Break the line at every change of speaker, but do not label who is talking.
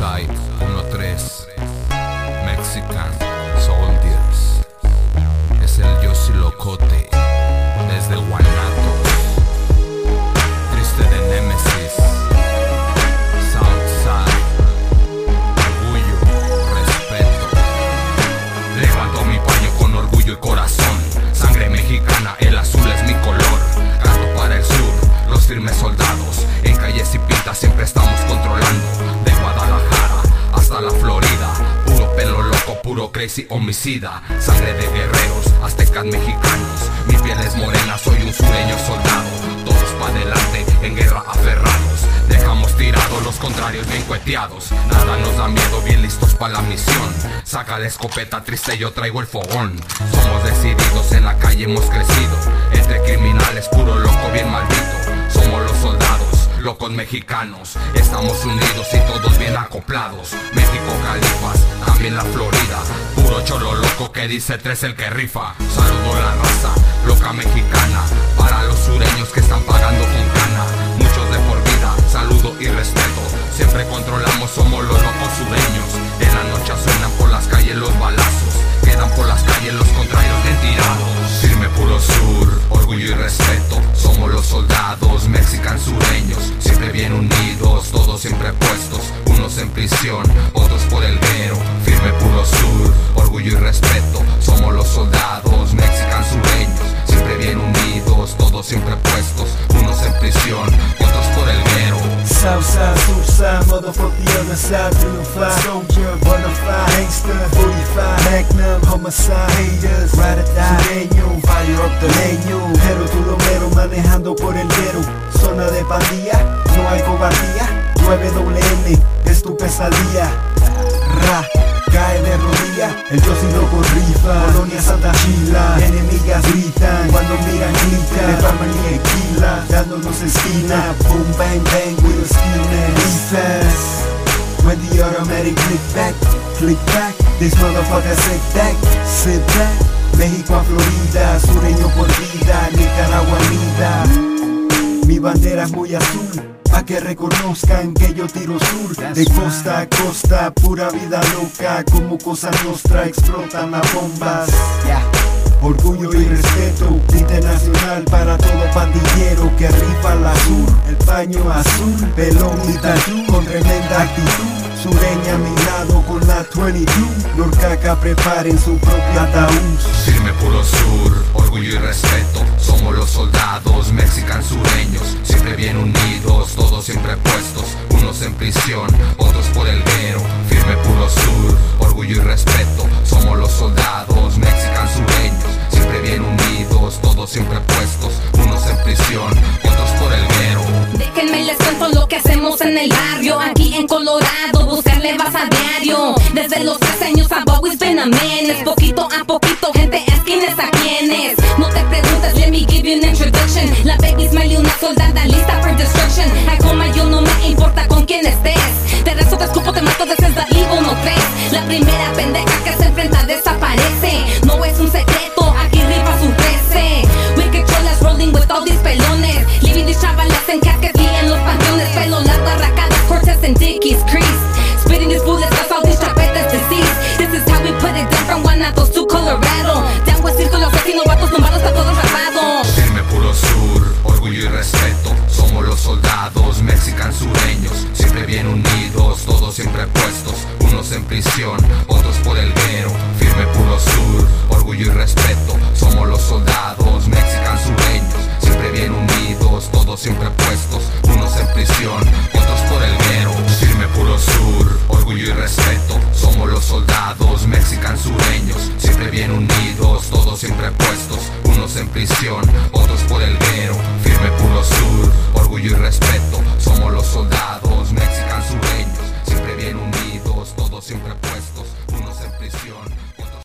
Southside 1-3 Mexican Soldiers. Es el Yossi Locote Desde Guanatos puro crazy homicida. Sangre de guerreros, aztecas mexicanos. Mi piel es morena, soy un sureño soldado. Todos pa' adelante, en guerra aferrados. Dejamos tirados los contrarios bien cueteados. Nada nos da miedo, bien listos pa' la misión. Saca la escopeta triste, yo traigo el fogón. Somos decididos, en la calle hemos crecido. Entre criminales, puro loco, bien maldito locos mexicanos. Estamos unidos y todos bien acoplados. México, Califas, también la Florida. Puro cholo loco que dice tres el que rifa. Saludo la raza, prisión, otros por el guero Firme puro sur, orgullo y respeto Somos los soldados, mexican sureños Siempre bien unidos, todos siempre puestos Unos en prisión, otros por el guero
Southside, Surfside, motherfuck the other side, triunfar Soldier, bonafide, gangster, 45 Magnum, homicide, haters, 9WN, es tu pesadilla. Ra, cae de rodilla. El yo sí loco rifa. Colonia Santa Chila Enemigas gritan Cuando miran gritan De Batman y Equila Dándonos esquina. Boom bang bang with a skinner Defense When the automatic click back Click back. This motherfucker sit back Sit back. México a Florida Sureño por vida Nicaragua vida Mi bandera es muy azul a que reconozcan que yo tiro sur. De costa a costa, pura vida loca Como cosa nuestra explotan las bombas. Orgullo y respeto internacional para todo pandillero que rifa la sur. El paño azul, pelón y tatú con tremenda actitud. Sureña a mi lado con la 22 Norcaca preparen su propio ataúd.
Firme puro sur, orgullo y respeto. Somos los soldados, mexican sureños Siempre bien unidos, siempre puestos Unos en prisión, otros por el guero Firme puro sur, orgullo y respeto Somos los soldados, mexican sureños Siempre bien unidos, todos siempre puestos Unos en prisión, otros por el guero
Déjenme les cuento lo que hacemos en el barrio Aquí en Colorado, buscarle vas a diario. Desde los tres años a menace Poquito a poquito, gente es quienes a quienes. No te preguntes, let me give you an introduction. La baby Smiley, una soldada
orgullo y respeto. Somos los soldados, mexican sureños Siempre bien unidos, todos siempre puestos. Unos en prisión, otros por el guero Firme puro sur, orgullo y respeto. Somos los soldados, mexican sureños Siempre bien unidos, todos siempre puestos. Unos en prisión, otros por el guero Firme puro sur, orgullo y respeto. Somos los soldados, mexican sureños Siempre bien unidos, todos siempre puestos. Unos en prisión,